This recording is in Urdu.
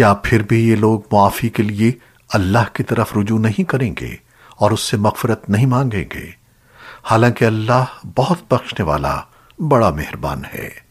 کیا پھر بھی یہ لوگ معافی کے لیے اللہ کی طرف رجوع نہیں کریں گے اور اس سے مغفرت نہیں مانگیں گے؟ حالانکہ اللہ بہت بخشنے والا بڑا مہربان ہے۔